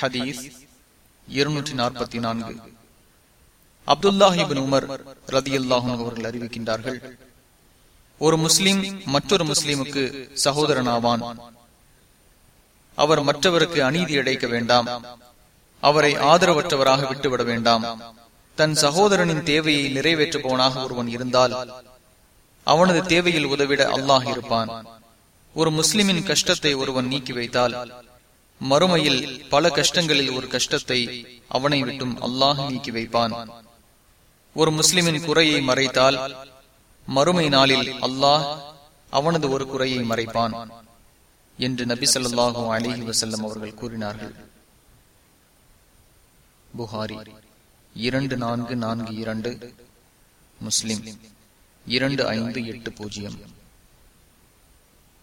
ஹதீஸ் இருநூற்றி நாற்பத்தி நான்கு அப்துல்லாஹிபின் உமர் ரதி அல்லாஹும் அவர்கள் அறிவிக்கின்றார்கள் ஒரு முஸ்லிம் மற்றொரு முஸ்லிமுக்கு சகோதரனாவான். அவர் மற்றவருக்கு அநீதி அடைக்க வேண்டாம். அவரை ஆதரவற்றவராக விட்டுவிட வேண்டாம். தன் சகோதரனின் தேவையை நிறைவேற்றுபவனாக ஒருவன் இருந்தால் அவனது தேவையில் உதவிட அல்லாஹ் இருப்பான். ஒரு முஸ்லிமின் கஷ்டத்தை ஒருவன் நீக்கி வைத்தால் மறுமையில் பல கஷ்டங்களில் ஒரு கஷ்டத்தை அவனை விட்டும் அல்லாஹ் நீக்கி வைப்பான். ஒரு முஸ்லிமின் குறையை மறைத்தால் மறுமை நாளில் அல்லாஹ் அவனது ஒரு குறையை மறைப்பான் என்று நபி சொல்லாஹு அலிஹி வசல்லம் அவர்கள் கூறினார்கள். புகாரி இரண்டு நான்கு நான்கு இரண்டு முஸ்லிம் இரண்டு ஐந்து எட்டு பூஜ்ஜியம்.